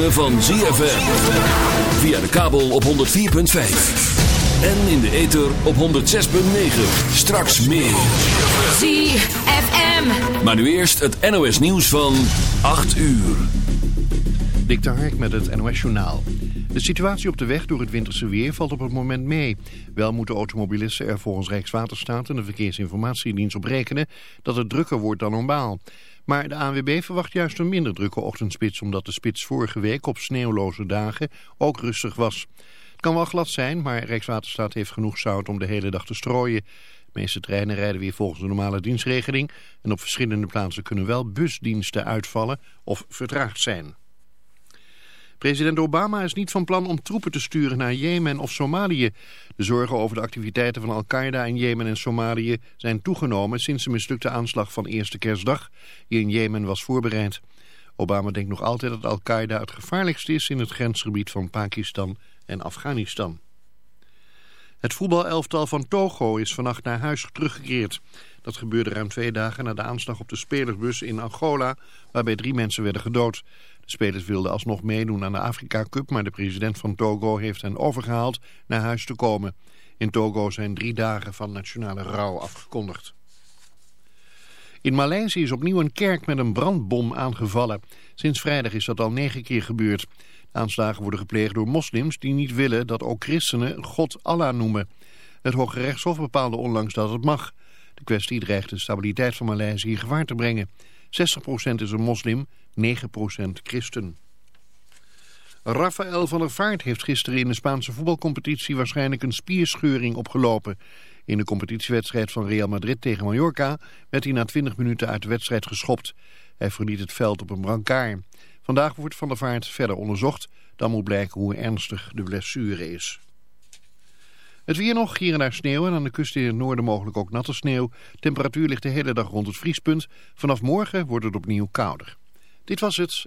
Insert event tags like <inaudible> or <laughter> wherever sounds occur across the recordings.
Ritme van ZFM. Via de kabel op 104.5. En in de ether op 106.9. Straks meer. ZFM. Maar nu eerst het NOS nieuws van 8 uur. Dik de Hark met het NOS Journaal. De situatie op de weg door het winterse weer valt op het moment mee. Wel moeten automobilisten er volgens Rijkswaterstaat en de Verkeersinformatiedienst op rekenen dat het drukker wordt dan normaal. Maar de ANWB verwacht juist een minder drukke ochtendspits omdat de spits vorige week op sneeuwloze dagen ook rustig was. Het kan wel glad zijn, maar Rijkswaterstaat heeft genoeg zout om de hele dag te strooien. De meeste treinen rijden weer volgens de normale dienstregeling en op verschillende plaatsen kunnen wel busdiensten uitvallen of vertraagd zijn. President Obama is niet van plan om troepen te sturen naar Jemen of Somalië. De zorgen over de activiteiten van Al-Qaeda in Jemen en Somalië zijn toegenomen sinds de mislukte aanslag van eerste kerstdag die in Jemen was voorbereid. Obama denkt nog altijd dat Al-Qaeda het gevaarlijkste is in het grensgebied van Pakistan en Afghanistan. Het voetbalelftal van Togo is vannacht naar huis teruggekeerd. Dat gebeurde ruim twee dagen na de aanslag op de spelersbus in Angola, waarbij drie mensen werden gedood. Spelers wilden alsnog meedoen aan de Afrika Cup, maar de president van Togo heeft hen overgehaald naar huis te komen. In Togo zijn drie dagen van nationale rouw afgekondigd. In Maleisië is opnieuw een kerk met een brandbom aangevallen. Sinds vrijdag is dat al negen keer gebeurd. De aanslagen worden gepleegd door moslims die niet willen dat ook christenen God Allah noemen. Het Hoge Rechtshof bepaalde onlangs dat het mag. De kwestie dreigt de stabiliteit van Maleisië in gevaar te brengen. 60% is een moslim, 9% christen. Rafael van der Vaart heeft gisteren in de Spaanse voetbalcompetitie waarschijnlijk een spierscheuring opgelopen. In de competitiewedstrijd van Real Madrid tegen Mallorca werd hij na 20 minuten uit de wedstrijd geschopt. Hij verliet het veld op een brancard. Vandaag wordt Van der Vaart verder onderzocht. Dan moet blijken hoe ernstig de blessure is. Het weer nog, hier en daar sneeuw en aan de kust in het noorden mogelijk ook natte sneeuw. Temperatuur ligt de hele dag rond het vriespunt. Vanaf morgen wordt het opnieuw kouder. Dit was het.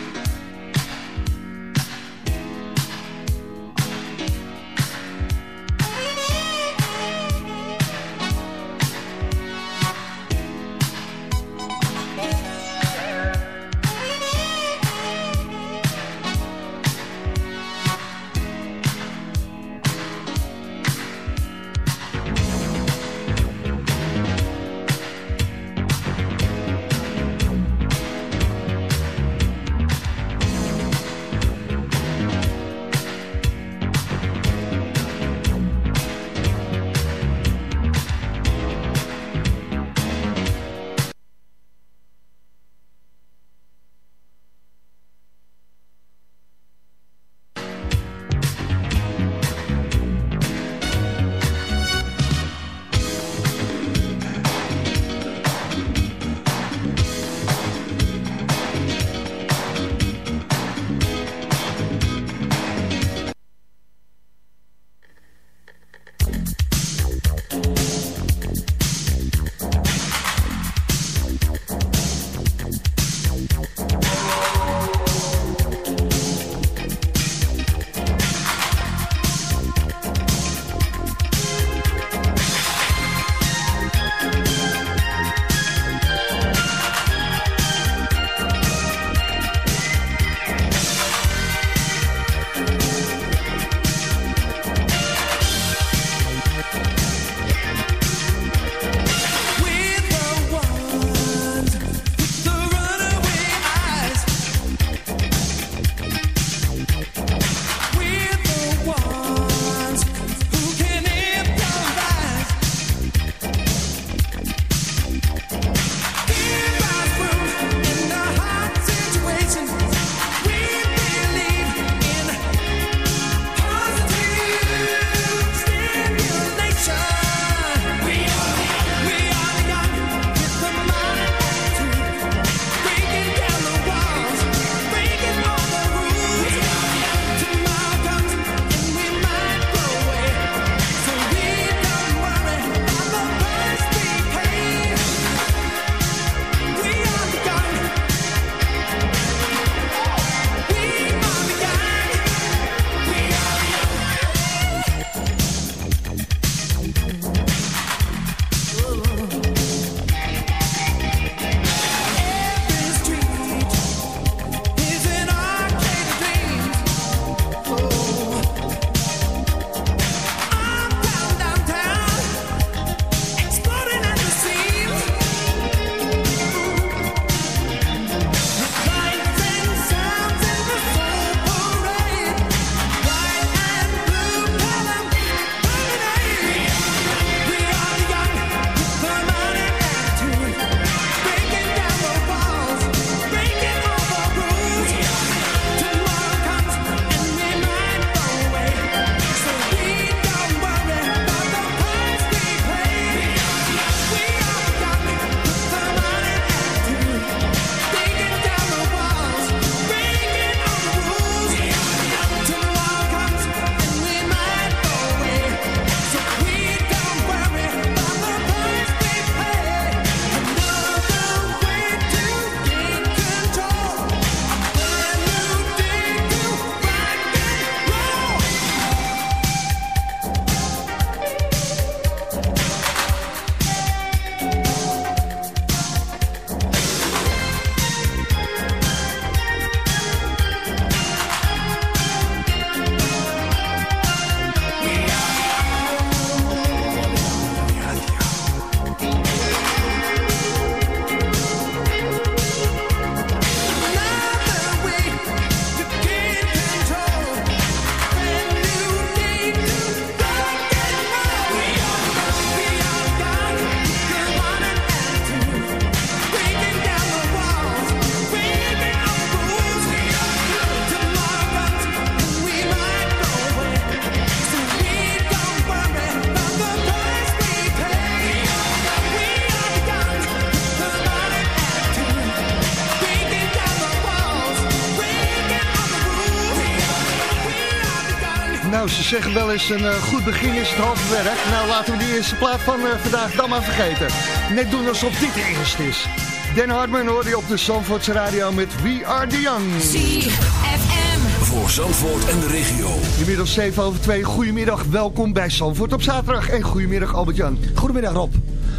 Wel eens een uh, goed begin is het halve werk. Nou, laten we die eerste plaat van uh, vandaag dan maar vergeten. Net doen alsof dit de eerste is. Den Hartman hoor je op de Zandvoortse Radio met We Are The Young. CFM. Voor Zandvoort en de regio. Inmiddels 7 over 2. Goedemiddag, welkom bij Zandvoort op zaterdag. En goedemiddag Albert-Jan. Goedemiddag Rob.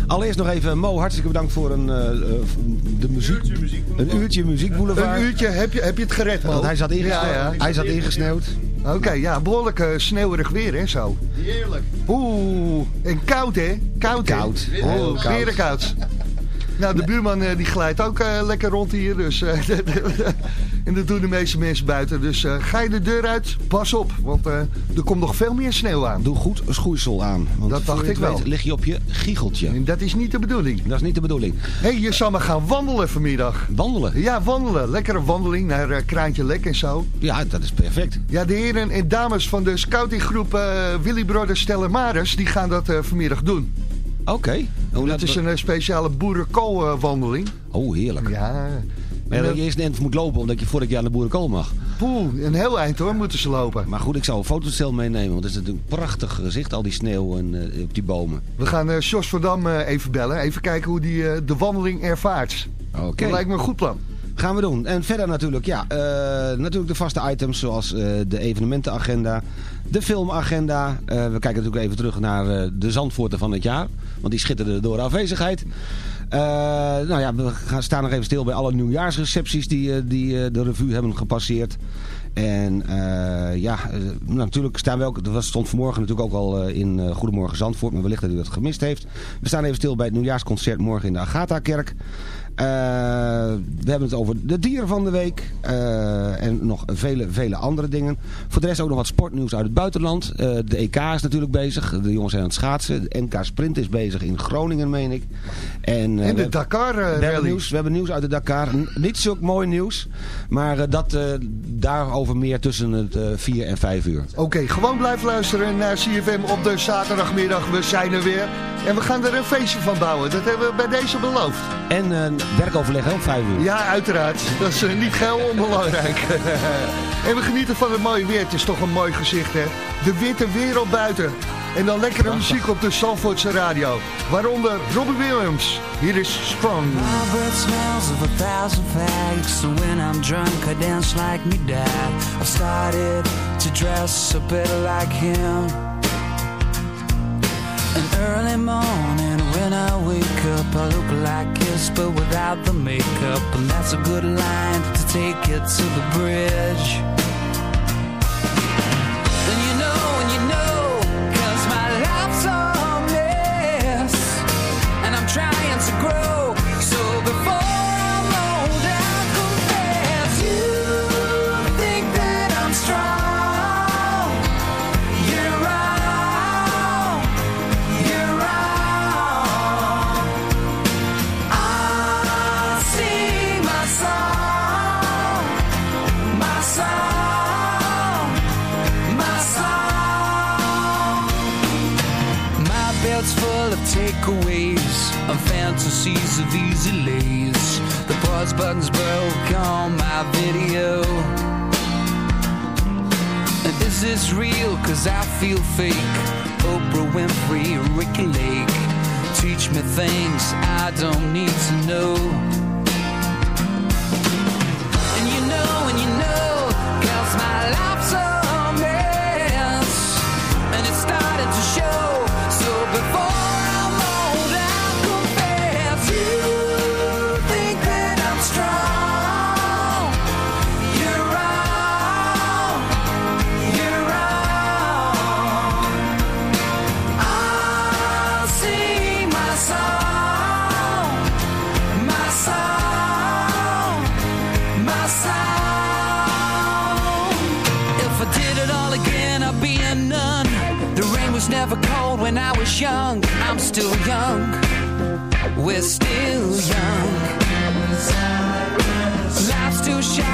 Allereerst nog even Mo, hartstikke bedankt voor een, uh, de muziek, een uurtje muziek Een uurtje muziekboulevard. Een uurtje, heb je, heb je het gered Mo? Want hij zat ingesneeuwd. Ja, ja. Hij zat ingesneeuwd. Oké, okay, ja, behoorlijk uh, sneeuwerig weer en zo. Heerlijk. Oeh, en koud hè? Koud hè? Koud. Oh, weer koud. <laughs> Nou, de buurman uh, die glijdt ook uh, lekker rond hier. Dus, <laughs> uh, en dat doen de meeste mensen buiten. Dus ga je de deur uit, pas op. Want er komt nog veel meer sneeuw aan. Doe goed schoeisel aan. Want dat dacht ik wel. Weet, lig je op je giecheltje. En dat is niet de bedoeling. Dat is niet de bedoeling. Hé, hey, je zal maar gaan wandelen vanmiddag. Wandelen? Ja, wandelen. Lekkere wandeling naar Kraantje Lek en zo. Ja, dat is perfect. Ja, de heren en dames van de scoutinggroep Willy Brothers Stella Maris... die gaan dat vanmiddag doen. Oké. Okay. Dat is een uh, speciale boerenkoolwandeling. oh, heerlijk. Ja. Maar dat je eerst een moet lopen, omdat je voordat je aan de boerenkool mag. Poeh, een heel eind hoor, moeten ze lopen. Maar goed, ik zou een fotostel meenemen, want het is natuurlijk een prachtig gezicht, al die sneeuw en, uh, op die bomen. We gaan uh, Jos van Dam uh, even bellen, even kijken hoe die de wandeling ervaart. Oké. Okay. Dat lijkt me een goed plan. Gaan we doen. En verder natuurlijk, ja, natuurlijk de vaste items zoals de evenementenagenda, de filmagenda. We kijken natuurlijk even terug naar de Zandvoorten van het jaar. Want die schitterden door afwezigheid. nou ja, we gaan staan nog even stil bij alle nieuwjaarsrecepties die, die de revue hebben gepasseerd. En ja, natuurlijk staan we ook, dat stond vanmorgen natuurlijk ook al in Goedemorgen Zandvoort, maar wellicht dat u dat gemist heeft. We staan even stil bij het nieuwjaarsconcert morgen in de Agatha-kerk. Uh, we hebben het over de dieren van de week. Uh, en nog vele, vele andere dingen. Voor de rest ook nog wat sportnieuws uit het buitenland. Uh, de EK is natuurlijk bezig. De jongens zijn aan het schaatsen. De NK Sprint is bezig in Groningen, meen ik. En, en de Dakar we hebben, nieuws, we hebben nieuws uit de Dakar. Niet zo mooi nieuws. Maar dat, daarover meer tussen het 4 en 5 uur. Oké, okay, gewoon blijven luisteren naar CFM op de zaterdagmiddag. We zijn er weer. En we gaan er een feestje van bouwen. Dat hebben we bij deze beloofd. En werkoverleg op 5 uur. Ja, uiteraard. Dat is uh, niet geheel onbelangrijk. <laughs> en we genieten van het mooie weer. Het is toch een mooi gezicht, hè? De witte wereld buiten. En dan lekkere muziek op de Zandvoortse radio. Waaronder Robbie Williams. Hier is Strong. My breath smells of a thousand fags. So when I'm drunk, I dance like me dad. I started to dress a bit like him. An early morning when I wake up, I look like kiss, but without the makeup. And that's a good line to take it to the bridge. Fantasies of easy lays. The pause button's broke on my video. And is this real? Cause I feel fake. Oprah Winfrey, Ricky Lake. Teach me things I don't need to know. Young. I'm still young. We're still young. Life's too short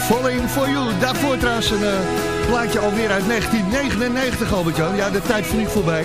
Falling For You. Daarvoor trouwens een eh, plaatje alweer uit 1999, Albert-Jan. Ja, de tijd vliegt voorbij.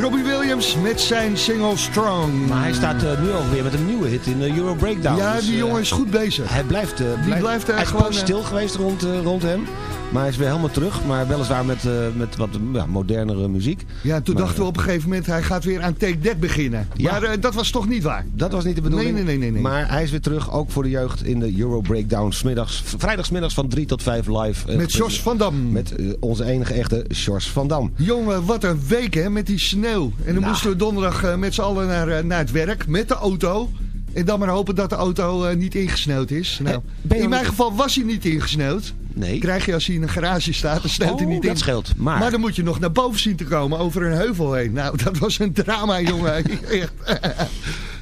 Robbie Williams met zijn single Strong. Maar hij staat eh, nu alweer met een nieuwe hit in de Euro Breakdown. Ja, Dus, die eh, jongen is goed bezig. Hij blijft, eh, Die blijft, eh, hij is gewoon, eh, stil geweest rond, eh, rond hem. Maar hij is weer helemaal terug. Maar weliswaar met, eh, met wat ja, modernere muziek. Ja, toen Maar, dachten we op een gegeven moment, hij gaat weer aan Take That beginnen. Ja. Maar eh, dat was toch niet waar? Dat was niet de bedoeling. Nee, nee, nee, nee, nee. Maar hij is weer terug, ook voor de jeugd, in de Euro Breakdown. Smiddags, vrijdagsmiddags van 3 tot 5 live. eh, Met Jos van Dam. Met eh, onze enige echte Sjors van Dam. Jongen, wat een week hè, met die sneeuw. En dan Nou. moesten we donderdag eh, met z'n allen naar, eh, naar het werk, met de auto. En dan maar hopen dat de auto eh, niet ingesneeuwd is. Nou, Eh, in mijn geval was hij niet ingesneeuwd. Nee. Krijg je als hij in een garage staat, dan sneeuwt hij Oh, niet dat in. scheelt. Maar- maar dan moet je nog naar boven zien te komen, over een heuvel heen. Nou, <laughs> dat was een drama, jongen. <laughs> Echt.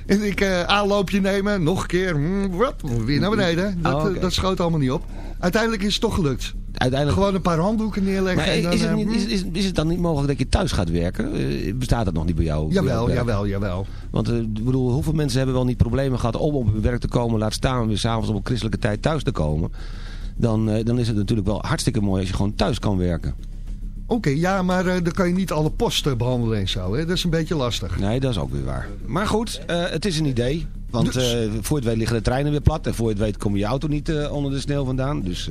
En ik eh, aanloopje nemen, nog een keer, mm, wat, weer naar beneden. Dat, Oh, oké. eh, dat schoot allemaal niet op. Uiteindelijk is het toch gelukt. Uiteindelijk... Gewoon een paar handdoeken neerleggen. Maar en dan, is het, eh, niet, is, is, is het dan niet mogelijk dat je thuis gaat werken? Bestaat dat nog niet bij jou? Jawel, jawel, jawel. Want ik bedoel, hoeveel mensen hebben wel niet problemen gehad om op hun werk te komen, laat staan weer s'avonds op een christelijke tijd thuis te komen. Dan, eh, dan is het natuurlijk wel hartstikke mooi als je gewoon thuis kan werken. Oké, ja, maar eh, dan kan je niet alle posten behandelen en zo. Hè? Dat is een beetje lastig. Nee, dat is ook weer waar. Maar goed, eh, het is een idee. Want Dus- eh, voor je het weet liggen de treinen weer plat. En voor je het weet kom je auto niet onder de sneeuw vandaan. Dus,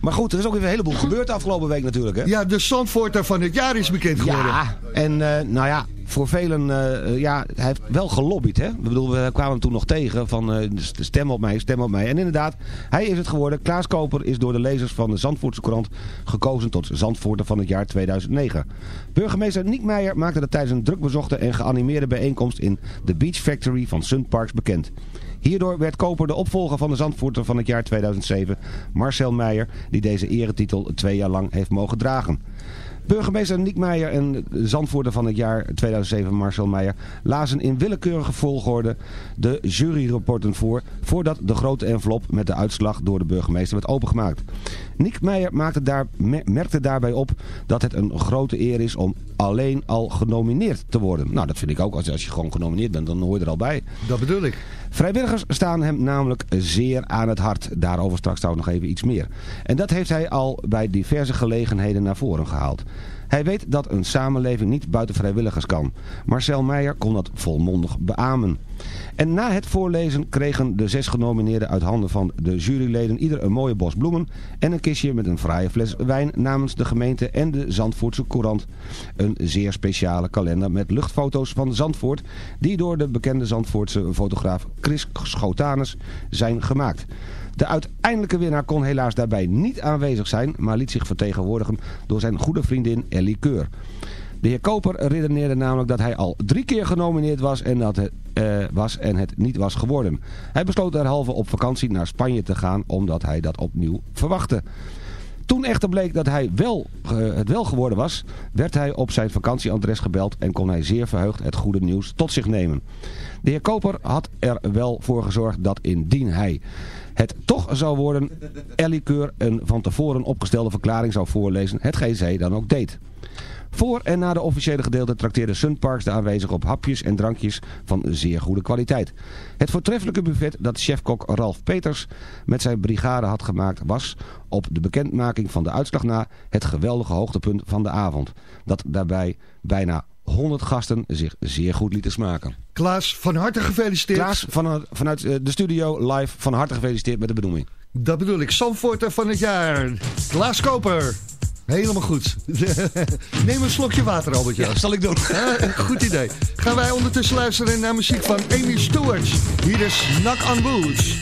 Maar goed, er is ook weer een heleboel <laughs> gebeurd de afgelopen week natuurlijk. Hè? Ja, de Zandvoorter van het jaar is bekend geworden. Ja, en nou ja, voor velen, eh, eh, ja, hij heeft wel gelobbyd. Hè? Ik bedoel, we kwamen toen nog tegen van eh, stem op mij, stem op mij. En inderdaad, hij is het geworden. Klaas Koper is door de lezers van de Zandvoortse krant gekozen tot Zandvoorter van het jaar 2009. Burgemeester Niek Meijer maakte dat tijdens een drukbezochte en geanimeerde bijeenkomst in de Beach Factory van Sun Parks bekend. Hierdoor werd Koper de opvolger van de Zandvoorter van het jaar 2007, Marcel Meijer, die deze eretitel twee jaar lang heeft mogen dragen. Burgemeester Niek Meijer en Zandvoerder van het jaar 2007 Marcel Meijer lazen in willekeurige volgorde de juryrapporten voor voordat de grote envelop met de uitslag door de burgemeester werd opengemaakt. Niek Meijer maakte daar, me- merkte daarbij op dat het een grote eer is om alleen al genomineerd te worden. Nou dat vind ik ook, als, als je gewoon genomineerd bent dan hoor je er al bij. Dat bedoel ik. Vrijwilligers staan hem namelijk zeer aan het hart. Daarover straks trouwens nog even iets meer. En dat heeft hij al bij diverse gelegenheden naar voren gehaald. Hij weet dat een samenleving niet buiten vrijwilligers kan. Marcel Meijer kon dat volmondig beamen. En na het voorlezen kregen de zes genomineerden uit handen van de juryleden ieder een mooie bos bloemen en een kistje met een fraaie fles wijn namens de gemeente en de Zandvoortse Courant. Een zeer speciale kalender met luchtfoto's van Zandvoort die door de bekende Zandvoortse fotograaf Chris Schotanus zijn gemaakt. De uiteindelijke winnaar kon helaas daarbij niet aanwezig zijn, maar liet zich vertegenwoordigen door zijn goede vriendin Ellie Keur. De heer Koper redeneerde namelijk dat hij al drie keer genomineerd was en, dat het, eh, was en het niet was geworden. Hij besloot derhalve op vakantie naar Spanje te gaan omdat hij dat opnieuw verwachtte. Toen echter bleek dat hij wel, eh, het wel geworden was, werd hij op zijn vakantieadres gebeld en kon hij zeer verheugd het goede nieuws tot zich nemen. De heer Koper had er wel voor gezorgd dat indien hij het toch zou worden, Ellie Keur een van tevoren opgestelde verklaring zou voorlezen, hetgeen zij dan ook deed. Voor en na de officiële gedeelte trakteerde Sunparks de aanwezigen op hapjes en drankjes van zeer goede kwaliteit. Het voortreffelijke buffet dat chefkok Ralf Peters met zijn brigade had gemaakt was, op de bekendmaking van de uitslag na, het geweldige hoogtepunt van de avond. Dat daarbij bijna 100 gasten zich zeer goed lieten smaken. Klaas, van harte gefeliciteerd. Klaas, van, vanuit eh, de studio live, van harte gefeliciteerd met de benoeming. Dat bedoel ik, Zandvoorter van het jaar. Klaas Koper. Helemaal goed. <laughs> Neem een slokje water, Albertje. Ja, zal ik doen. <laughs> Ah, goed idee. Gaan wij ondertussen luisteren naar muziek van Amy Stewart. Hier is Knock on Boots.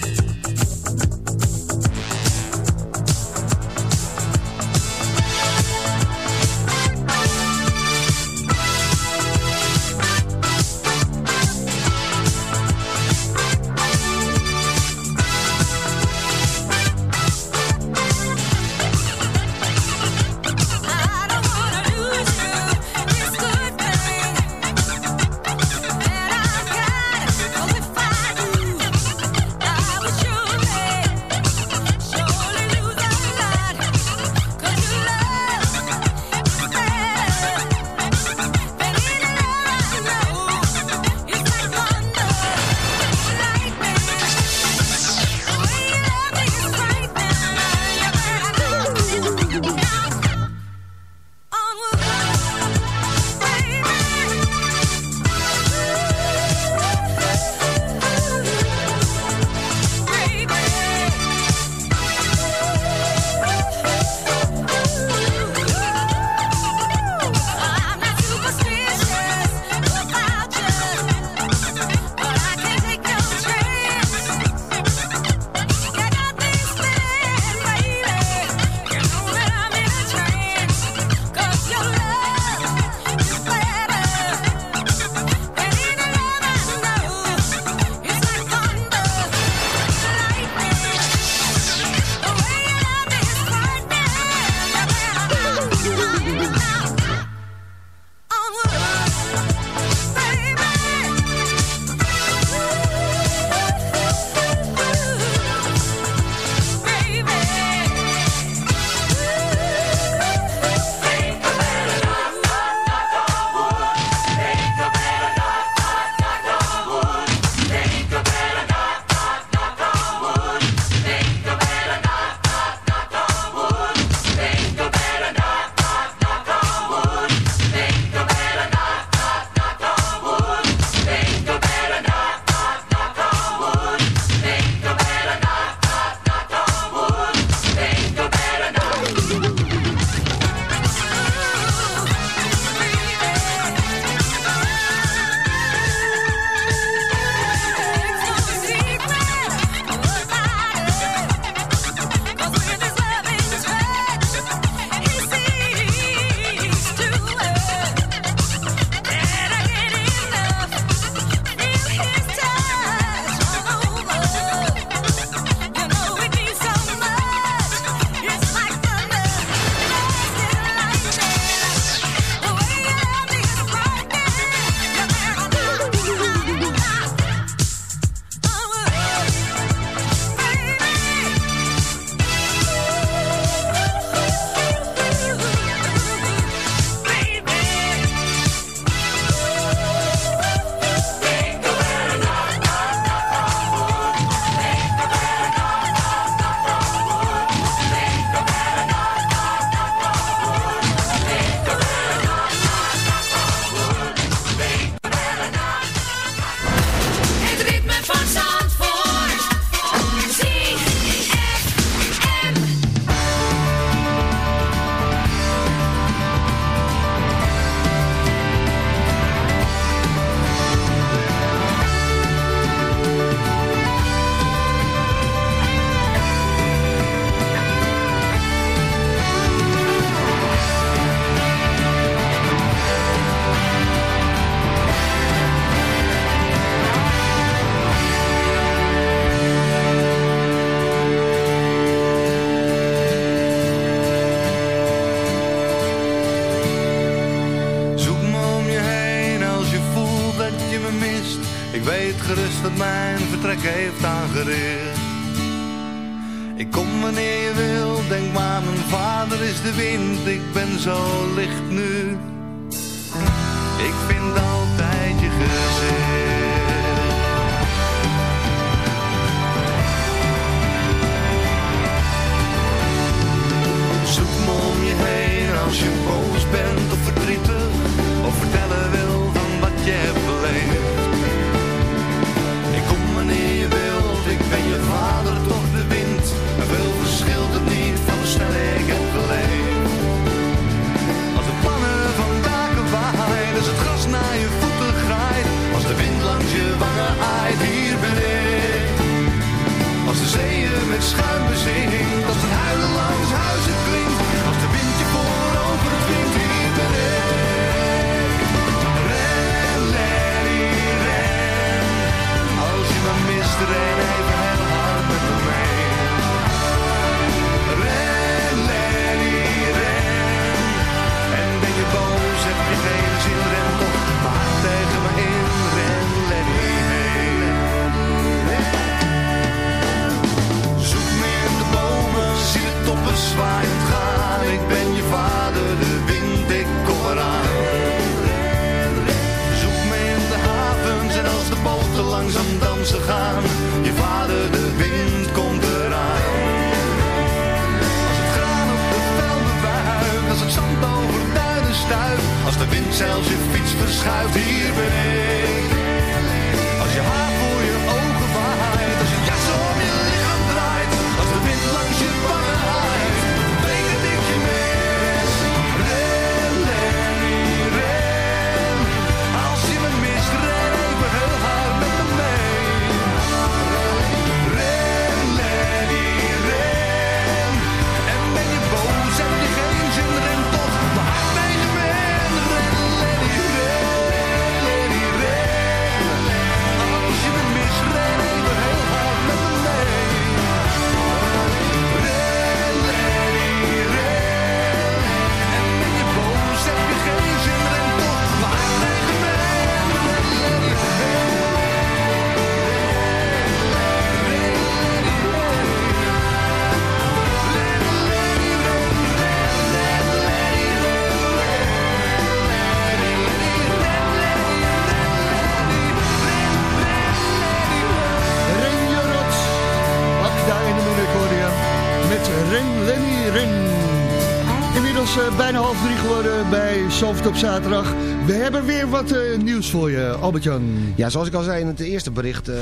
Op zaterdag. We hebben weer wat eh, nieuws voor je, Albert-Jan. Ja, zoals ik al zei in het eerste bericht, eh,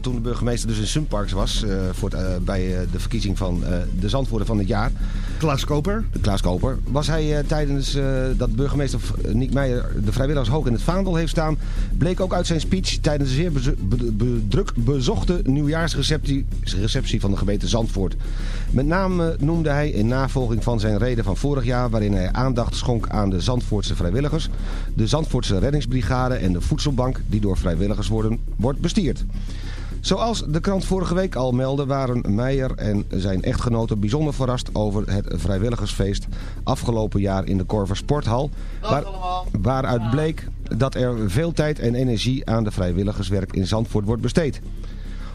toen de burgemeester dus in Sunparks was... eh, voor het, bij de verkiezing van de Zandvoerder van het jaar, Klaas Koper. Klaas Koper... was hij tijdens dat burgemeester Niek Meijer de vrijwilligers hoog in het vaandel heeft staan... bleek ook uit zijn speech tijdens de zeer bezo- be- be- druk bezochte nieuwjaarsreceptie receptie van de gemeente Zandvoort. Met name noemde hij in navolging van zijn reden van vorig jaar... waarin hij aandacht schonk aan de Zandvoortse vrijwilligers... de Zandvoortse reddingsbrigade en de voedselbank die door vrijwilligers worden, wordt bestierd. Zoals de krant vorige week al meldde waren Meijer en zijn echtgenote bijzonder verrast over het vrijwilligersfeest afgelopen jaar in de Korver Sporthal. Waar, waaruit bleek dat er veel tijd en energie aan de vrijwilligerswerk in Zandvoort wordt besteed.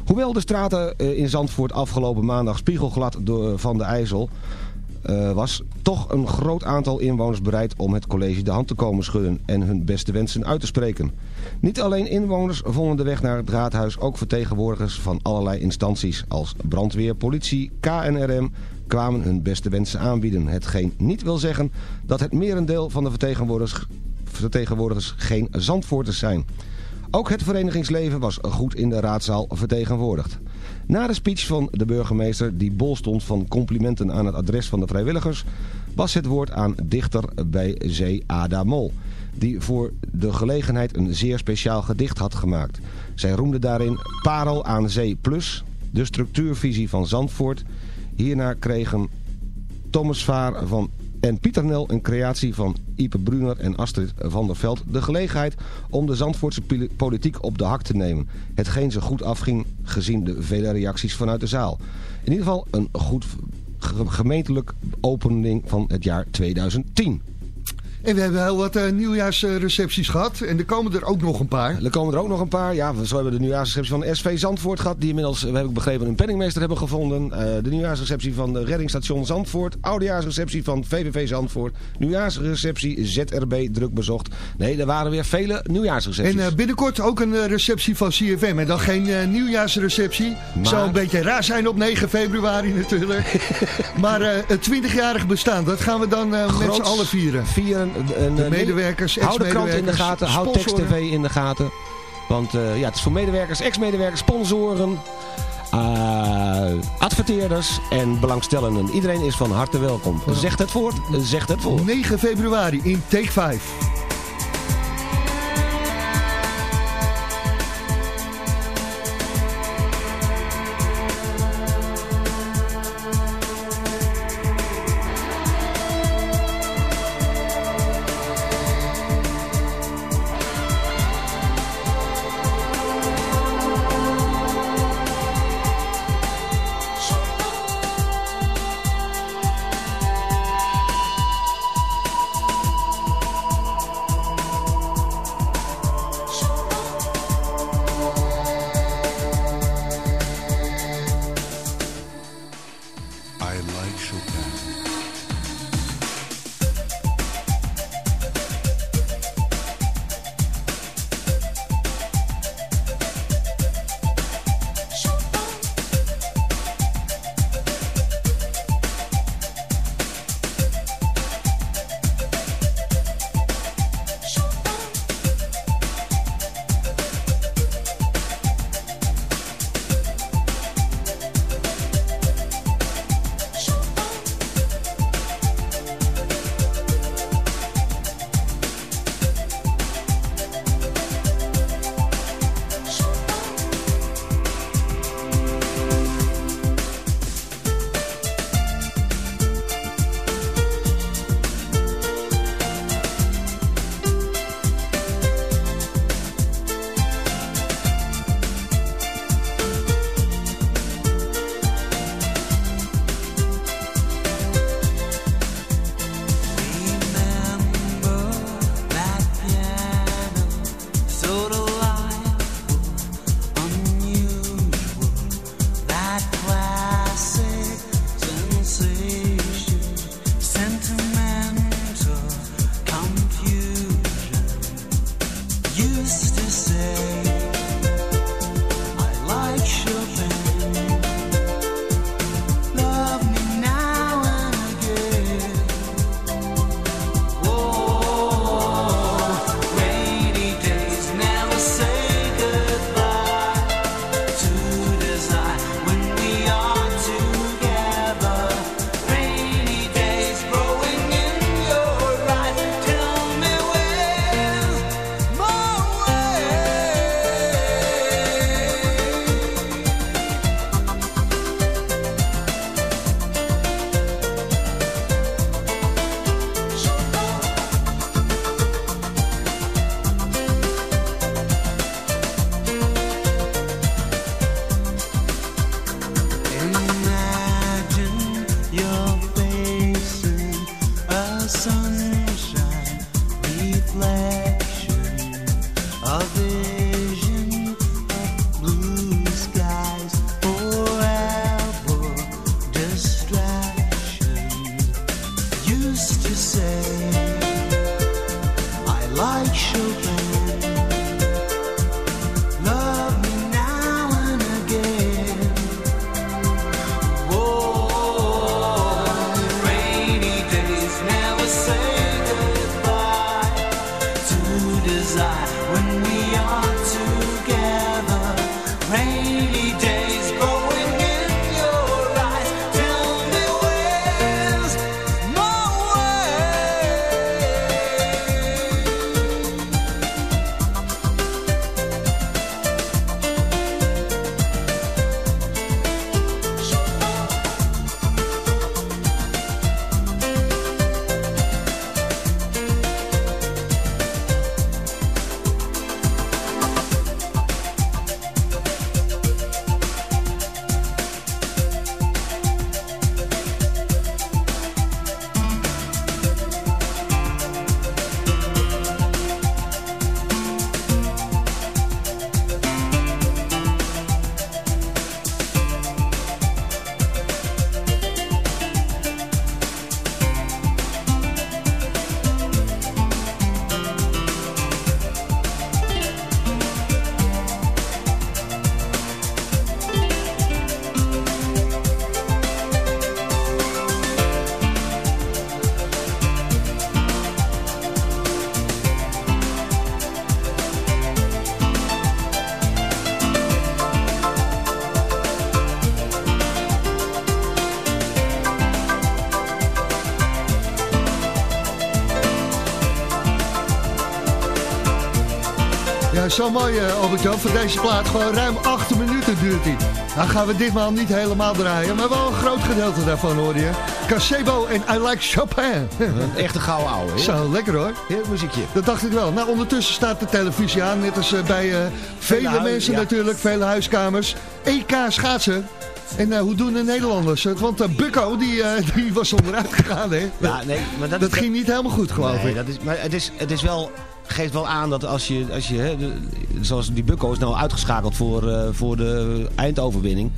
Hoewel de straten eh, in Zandvoort afgelopen maandag spiegelglad door, van de IJssel eh, was toch een groot aantal inwoners bereid om het college de hand te komen schudden en hun beste wensen uit te spreken. Niet alleen inwoners vonden de weg naar het raadhuis, ook vertegenwoordigers van allerlei instanties als brandweer, politie, KNRM kwamen hun beste wensen aanbieden. Hetgeen niet wil zeggen dat het merendeel van de vertegenwoordigers, vertegenwoordigers geen Zandvoorters zijn. Ook het verenigingsleven was goed in de raadzaal vertegenwoordigd. Na de speech van de burgemeester, die bol stond van complimenten aan het adres van de vrijwilligers, was het woord aan dichter bij zee Ada Mol, die voor de gelegenheid een zeer speciaal gedicht had gemaakt. Zij roemde daarin Parel aan Zee Plus, de structuurvisie van Zandvoort. Hierna kregen Thomas Vaar van en Pieter Nel, een creatie van Ipe Brunner en Astrid van der Veld, de gelegenheid om de Zandvoortse poli- politiek op de hak te nemen. Hetgeen ze goed afging gezien de vele reacties vanuit de zaal. In ieder geval een goed ge- gemeentelijk opening van het jaar 2010. En we hebben heel wat eh, nieuwjaarsrecepties gehad. En er komen er ook nog een paar. Er komen er ook nog een paar. Ja, zo hebben we de nieuwjaarsreceptie van SV Zandvoort gehad. Die inmiddels, we heb ik begrepen, een penningmeester hebben gevonden. Eh, de nieuwjaarsreceptie van de reddingsstation Zandvoort. Oudejaarsreceptie van VVV Zandvoort. Nieuwjaarsreceptie ZRB druk bezocht. Nee, er waren weer vele nieuwjaarsrecepties. En eh, binnenkort ook een eh, receptie van CFM. En dan geen eh, nieuwjaarsreceptie. Maar- Zou een beetje raar zijn op 9 februari natuurlijk. <laughs> maar eh, het 20-jarig bestaan, dat gaan we dan eh, met z'n allen vieren. Vieren. De eh, medewerkers, Hou de krant in de gaten. Hou Text. TV in de gaten. Want eh, ja, het is voor medewerkers, ex-medewerkers, sponsoren, eh, adverteerders en belangstellenden. Iedereen is van harte welkom. Zegt het voort, zegt het voort. 9 februari in Take 5. I like Chopin. Zo mooi eh, Albert-Jan. Voor deze plaat gewoon ruim 8 minuten duurt hij. Nou gaan we ditmaal niet helemaal draaien, maar wel een groot gedeelte daarvan hoor je. Casebo en I Like Chopin. Een echte gouden ouwe. hè? Zo, lekker hoor. Heerlijk muziekje. Dat dacht ik wel. Nou, ondertussen staat de televisie aan. Net als eh, bij eh, vele mensen ja. natuurlijk, vele huiskamers. EK schaatsen. En hoe doen de Nederlanders het? Want uh, Bukko, die, <laughs> die was onderuit gegaan, hè? Ja, nee, maar dat, Dat ging niet helemaal goed, geloof nee, ik. dat is, maar het is, het is wel, geeft wel aan dat als je, als je hè, zoals die Bukko is nou uitgeschakeld voor, eh, voor de eindoverwinning.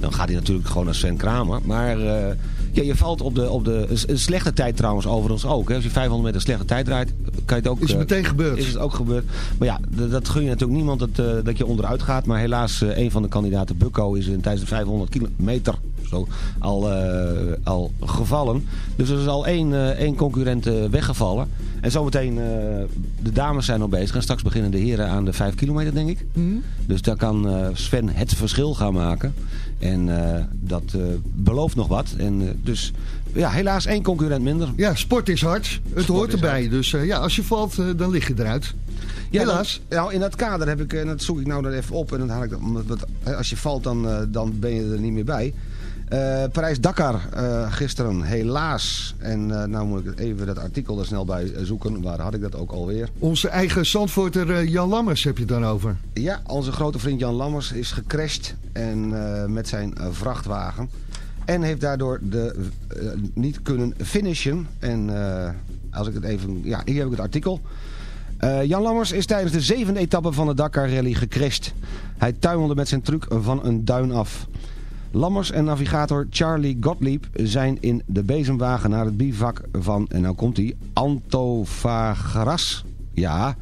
Dan gaat hij natuurlijk gewoon naar Sven Kramer. Maar eh, ja, je valt op de, op de, een- slechte tijd trouwens overigens ook. Hè. Als je 500 meter slechte tijd rijdt, kan je het ook... Is eh, meteen gebeurd. Is het ook gebeurd. Maar ja, dat gun je natuurlijk niemand dat, dat je onderuit gaat. Maar helaas, een van de kandidaten, Bukko, is in, tijdens de 500 kilometer zo, al, eh, al gevallen. Dus er is al één, eh, één concurrent eh, weggevallen. En zometeen, eh de dames zijn al bezig. En straks beginnen de heren aan de 5 kilometer, denk ik. Hm? Dus daar kan eh, Sven het verschil gaan maken. En eh, dat eh, belooft nog wat. En, dus ja, helaas één concurrent minder. Ja, sport is hard. Het Sport hoort erbij. Dus eh, ja, als je valt, dan lig je eruit. Ja, Helaas. dan- nou, in dat kader heb ik, en dat zoek ik nou dan even op. En dan haal ik dat, omdat als je valt, dan, eh, dan ben je er niet meer bij. Eh Parijs-Dakar eh, gisteren, helaas. En eh, nou moet ik even dat artikel er snel bij zoeken. Waar had ik dat ook alweer? Onze eigen Zandvoorter Jan Lammers heb je het dan over. Ja, onze grote vriend Jan Lammers is gecrashed en, met zijn vrachtwagen. En heeft daardoor de, niet kunnen finishen. En als ik het even... Ja, hier heb ik het artikel. Jan Lammers is tijdens de zevende etappe van de Dakar Rally gecrashed. Hij tuimelde met zijn truck van een duin af. Lammers en navigator Charlie Gottlieb zijn in de bezemwagen naar het bivak van, en nou komt hij, Antofagras. Ja,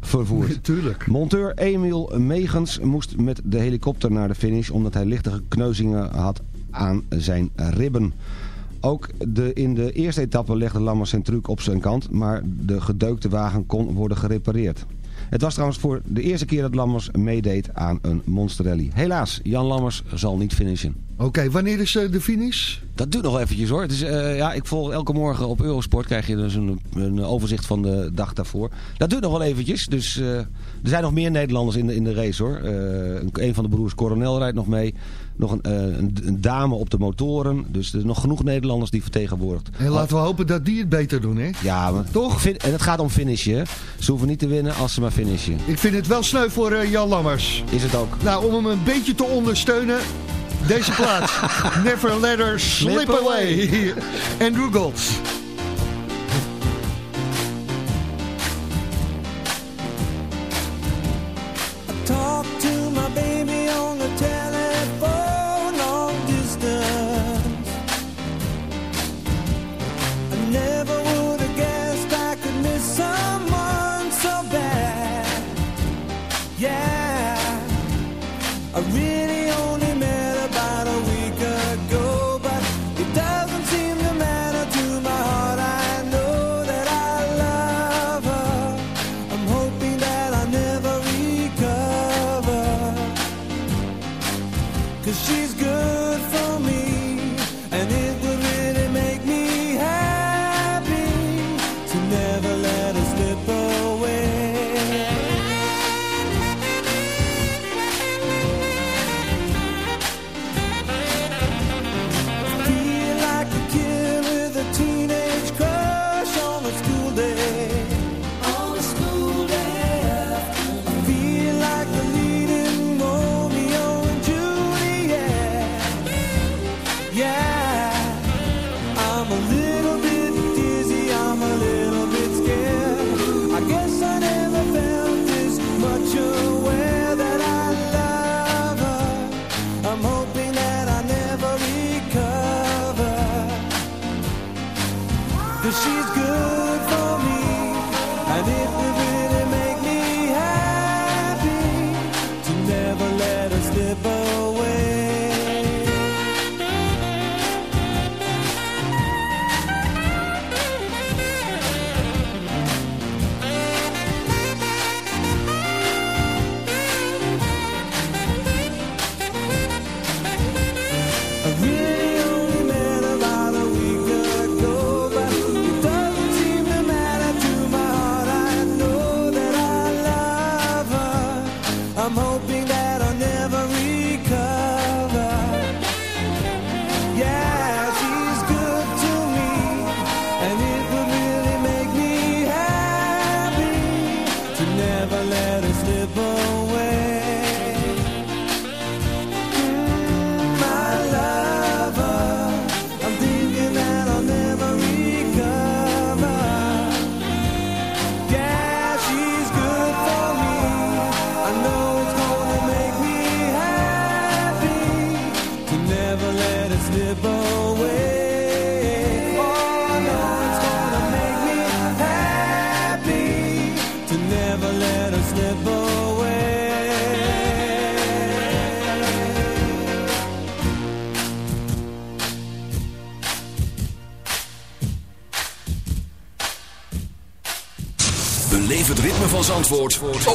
vervoerd. <laughs> Tuurlijk. Monteur Emiel Megens moest met de helikopter naar de finish omdat hij lichte kneuzingen had aan zijn ribben. Ook de, in de eerste etappe legde Lammers zijn truc op zijn kant, maar de gedeukte wagen kon worden gerepareerd. Het was trouwens voor de eerste keer dat Lammers meedeed aan een monsterrally. Helaas, Jan Lammers zal niet finishen. Oké, wanneer is eh, de finish? Dat duurt nog eventjes hoor. Het is, eh, ja, ik volg elke morgen op Eurosport krijg je dus een, een overzicht van de dag daarvoor. Dat duurt nog wel eventjes. Dus eh, er zijn nog meer Nederlanders in de, in de race hoor. Een, een van de broers Coronel rijdt nog mee. Nog een, eh, een, een dame op de motoren. Dus er zijn nog genoeg Nederlanders die vertegenwoordigd. En laten we hopen dat die het beter doen, hè? Ja, maar Toch? En het gaat om finishen. Ze hoeven niet te winnen als ze maar finishen. Ik vind het wel sneu voor eh, Jan Lammers. Is het ook. Nou, om hem een beetje te ondersteunen, deze plaats. <laughs> Never let her slip Slip away. Andrew Gold.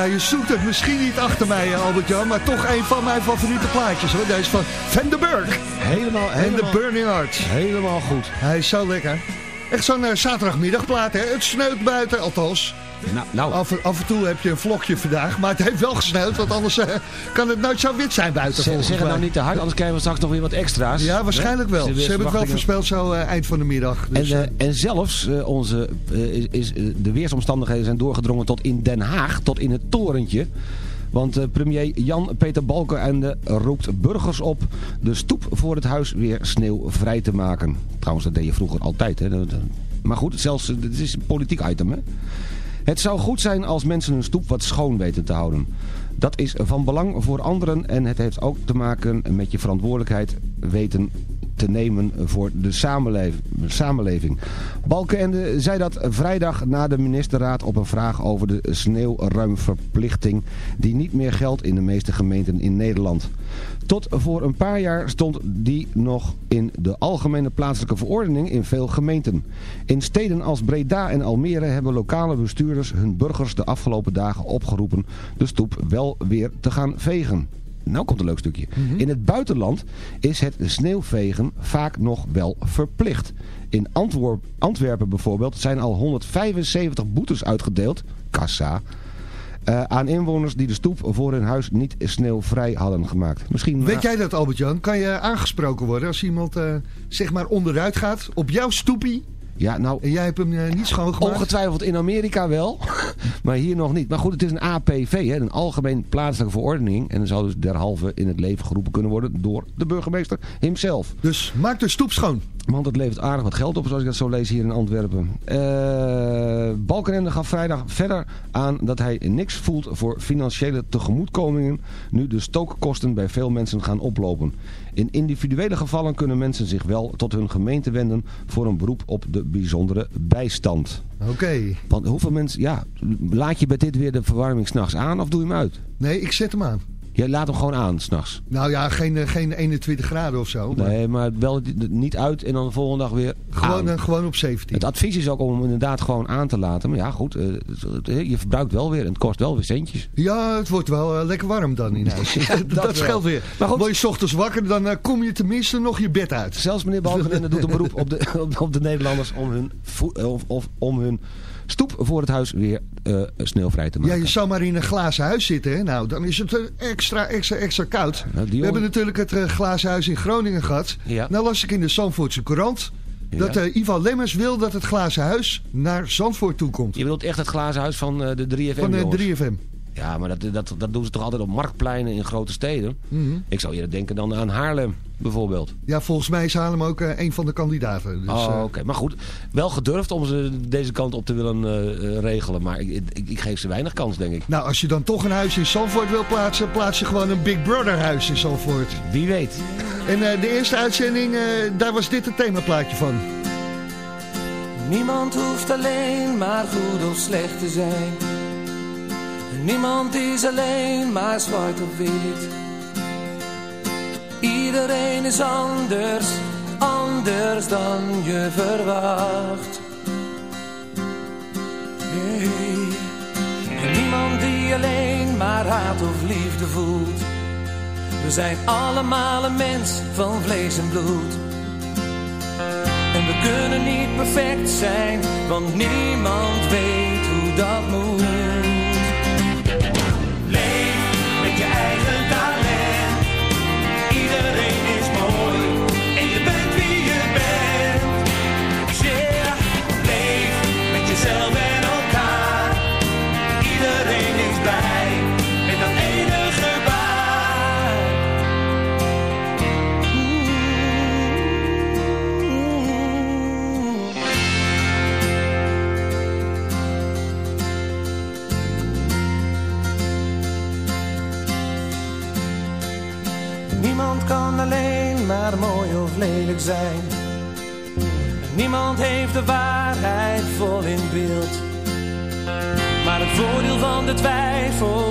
Ja, je zoekt het misschien niet achter mij, eh, Albert-Jan, maar toch een van mijn favoriete plaatjes, hoor. Deze van Van den Burg Helemaal, en de helemaal, Burning Heart. helemaal goed. Hij is zo lekker. Echt zo'n eh, zaterdagmiddagplaat, hè. Het sneeuwt buiten, althans. Nou, nou Af, af en toe heb je een vlokje vandaag, maar het heeft wel gesneeuwd, want anders eh, kan het nooit zo wit zijn buiten. zeg, volgens zeg het nou niet te hard, anders krijgen we straks nog weer wat extra's. Ja, waarschijnlijk wel. Ze hebben het wel voorspeld zo eh, eind van de middag. En, Dus, eh, eh, en zelfs onze, eh, is, is, de weersomstandigheden zijn doorgedrongen tot in Den Haag, tot in het torentje. Want eh, premier Jan-Peter Balkenende roept burgers op de stoep voor het huis weer sneeuwvrij te maken. Trouwens, dat deed je vroeger altijd. Hè? Maar goed, zelfs, het is een politiek item. Hè? Het zou goed zijn als mensen hun stoep wat schoon weten te houden. Dat is van belang voor anderen en het heeft ook te maken met je verantwoordelijkheid weten te nemen voor de samenlev- samenleving. Balkenende zei dat vrijdag na de ministerraad op een vraag over de sneeuwruimverplichting die niet meer geldt in de meeste gemeenten in Nederland. Tot voor een paar jaar stond die nog in de algemene plaatselijke verordening in veel gemeenten. In steden als Breda en Almere hebben lokale bestuurders hun burgers de afgelopen dagen opgeroepen de stoep wel weer te gaan vegen. Nou komt een leuk stukje. In het buitenland is het sneeuwvegen vaak nog wel verplicht. In Antwerp, Antwerpen bijvoorbeeld zijn al 175 boetes uitgedeeld, kassa, eh, aan inwoners die de stoep voor hun huis niet sneeuwvrij hadden gemaakt. Misschien Weet jij dat, Albert-Jan? Kan je aangesproken worden als iemand eh, zeg maar onderuit gaat op jouw stoepie Ja, nou, en jij hebt hem eh, niet schoongemaakt? ongetwijfeld in Amerika wel, <laughs> maar hier nog niet. Maar goed, het is een APV, hè, een algemeen plaatselijke verordening. En dan zou dus derhalve in het leven geroepen kunnen worden door de burgemeester himself. Dus maak de stoep schoon. Want het levert aardig wat geld op, zoals ik dat zo lees hier in Antwerpen. Eh Balkenende gaf vrijdag verder aan dat hij niks voelt voor financiële tegemoetkomingen... nu de stookkosten bij veel mensen gaan oplopen. In individuele gevallen kunnen mensen zich wel tot hun gemeente wenden... voor een beroep op de bijzondere bijstand. Oké. Want hoeveel mensen... Ja, laat je bij dit weer de verwarming s'nachts aan of doe je hem uit? Nee, ik zet hem aan. Jij laat hem gewoon aan s'nachts. Nou ja, geen, eh, geen 21 graden of zo. maar Nee, maar wel niet uit en dan de volgende dag weer Gewoon, aan. eh, gewoon op 17. Het advies is ook om hem inderdaad gewoon aan te laten. Maar ja, goed, eh, je verbruikt wel weer en het kost wel weer centjes. Ja, het wordt wel lekker warm dan in huis. <laughs> dat wel. scheelt weer. Maar goed. Word je 's ochtends wakker, dan kom je tenminste nog je bed uit. Zelfs meneer Balkenende doet een beroep op de, <laughs> op, de Nederlanders om hun, of om hun stoep voor het huis weer eh, sneeuwvrij te Ja, maken. je zou maar in een glazen huis zitten. Hè? Nou, dan is het eh, extra, extra, extra koud. Nou, We jongen- hebben natuurlijk het eh, glazen huis in Groningen gehad. Ja. Nou las ik in de Zandvoortse Courant... dat Ja. eh, Ivan Lemmers wil dat het glazen huis naar Zandvoort toe komt. Je bedoelt echt het glazen huis van de 3FM Van jongens. 3FM. Ja, maar dat, dat, dat doen ze toch altijd op marktpleinen in grote steden? Mhm. Ik zou eerder denken dan aan Haarlem bijvoorbeeld. Ja, volgens mij is Haarlem ook eh, een van de kandidaten. Dus, oh, eh, oké. Maar goed, wel gedurfd om ze deze kant op te willen eh, regelen. Maar ik, ik, ik geef ze weinig kans, denk ik. Nou, als je dan toch een huis in Zandvoort wil plaatsen... plaats je gewoon een Big Brother huis in Zandvoort. Wie weet. En eh, de eerste uitzending, eh, daar was dit het themaplaatje van. Niemand hoeft alleen maar goed of slecht te zijn. Niemand is alleen maar zwart of wit. Iedereen is anders, anders dan je verwacht. En niemand die alleen maar haat of liefde voelt. We zijn allemaal een mens van vlees en bloed. En we kunnen niet perfect zijn, want niemand weet hoe dat moet. Niemand kan alleen maar mooi of lelijk zijn. Niemand heeft de waarheid vol in beeld. Maar het voordeel van de twijfel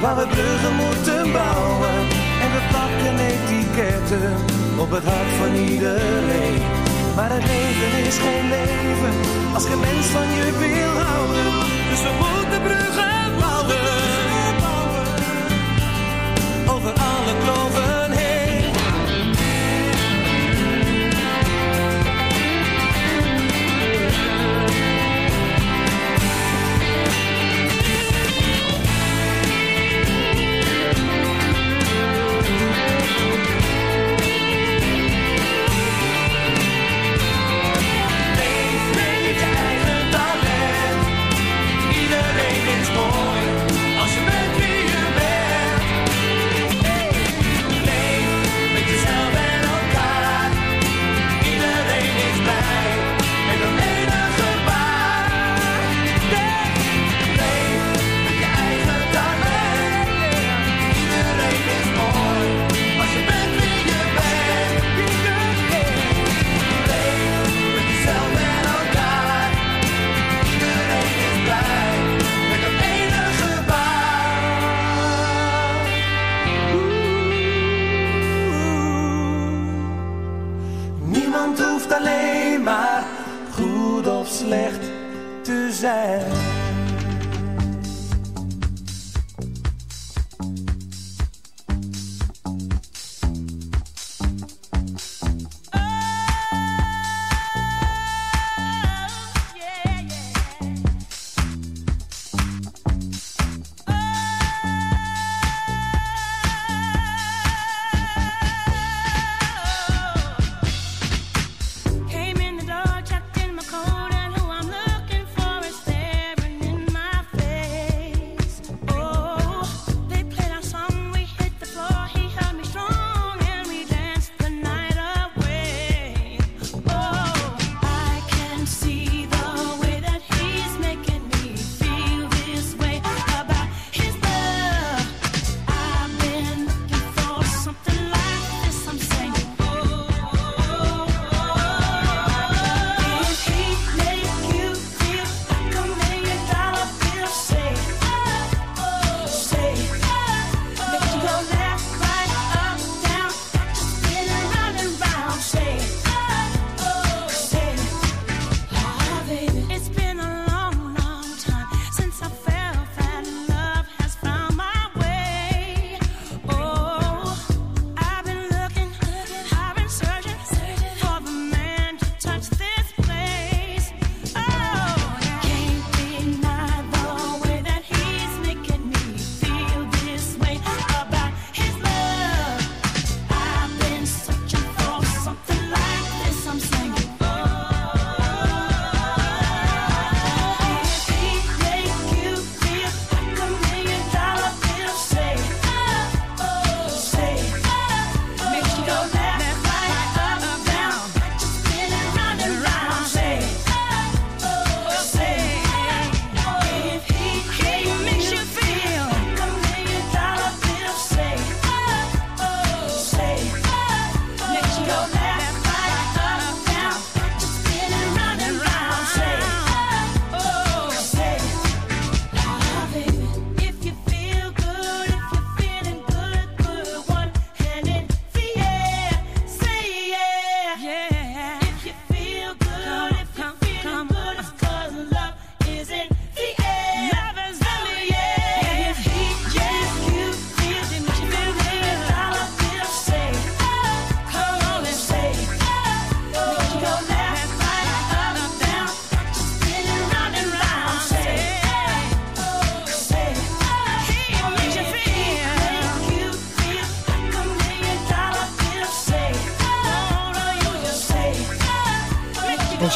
waar we bruggen moeten bouwen. En we plakken etiketten op het hart van iedereen. Maar het leven is geen leven als geen mens van je wil houden. Dus we moeten bruggen bouwen over alle kloven alleen maar goed of slecht te zijn.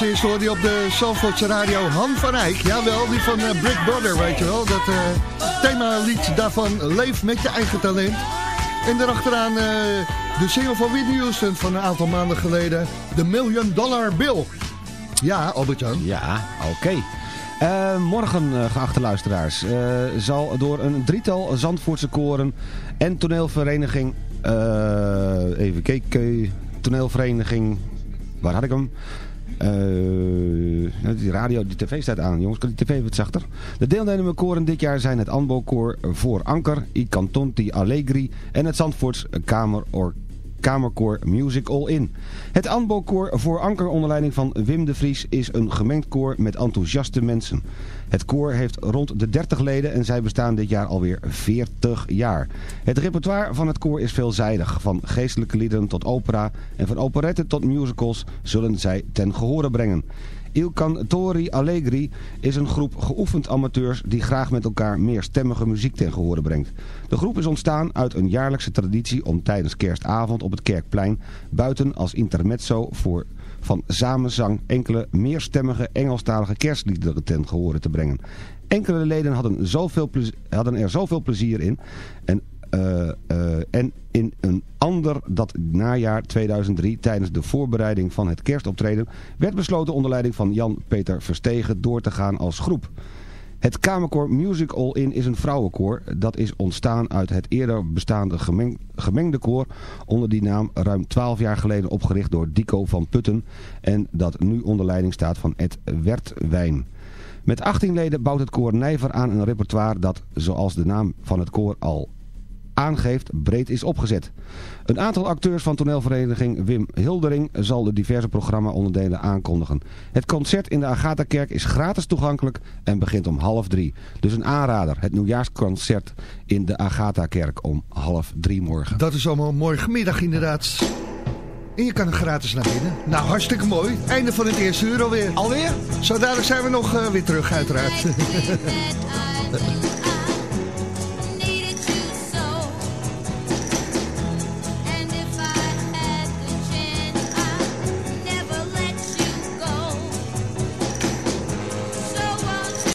Als hoorde op de Zandvoortse radio Han van Eyck. Jawel, die van eh, Brick Brother, weet je wel. Dat eh themalied daarvan, Leef met je eigen talent. En daarachteraan eh de single van Whitney Houston van een aantal maanden geleden. The Million Dollar Bill. Ja, Albert-Jan. Ja, oké. Morgen, geachte luisteraars, zal door een drietal Zandvoortse koren en toneelvereniging... even kijken, toneelvereniging... Waar had ik hem? Eh, die radio, die tv staat aan, jongens. Kan die tv wat zachter? De deelnemende koren dit jaar zijn het Anbo-koor voor Anker, I Cantonti Allegri en het Zandvoorts Kameror Kamerkoor Music All In. Het Anbo-koor voor Anker onder leiding van Wim de Vries is een gemengd koor met enthousiaste mensen. Het koor heeft rond de 30 leden en zij bestaan dit jaar alweer 40 jaar. Het repertoire van het koor is veelzijdig. Van geestelijke liederen tot opera en van operetten tot musicals zullen zij ten gehore brengen. Il Cantori Allegri is een groep geoefend amateurs die graag met elkaar meerstemmige muziek ten gehore brengt. De groep is ontstaan uit een jaarlijkse traditie om tijdens kerstavond op het Kerkplein buiten als intermezzo voor van samenzang enkele meerstemmige Engelstalige kerstliederen ten gehore te brengen. Enkele leden hadden, zoveel hadden er zoveel plezier in en en in een ander dat najaar 2003 tijdens de voorbereiding van het kerstoptreden werd besloten onder leiding van Jan-Peter Verstegen door te gaan als groep. Het Kamerkoor Music All In is een vrouwenkoor dat is ontstaan uit het eerder bestaande gemeng- gemengde koor onder die naam ruim 12 jaar geleden opgericht door Dico van Putten en dat nu onder leiding staat van Ed Wertwijn. Met 18 leden bouwt het koor nijver aan een repertoire dat, zoals de naam van het koor al aangeeft, breed is opgezet. Een aantal acteurs van toneelvereniging Wim Hildering zal de diverse programma-onderdelen aankondigen. Het concert in de Agatha-kerk is gratis toegankelijk en begint om half drie. Dus een aanrader, het nieuwjaarsconcert in de Agatha-kerk om half drie morgen. Dat is allemaal morgenmiddag inderdaad. En je kan er gratis naar binnen. Nou, hartstikke mooi. Einde van het eerste uur alweer. Alweer? Zo dadelijk zijn we nog eh, weer terug, uiteraard. <laughs>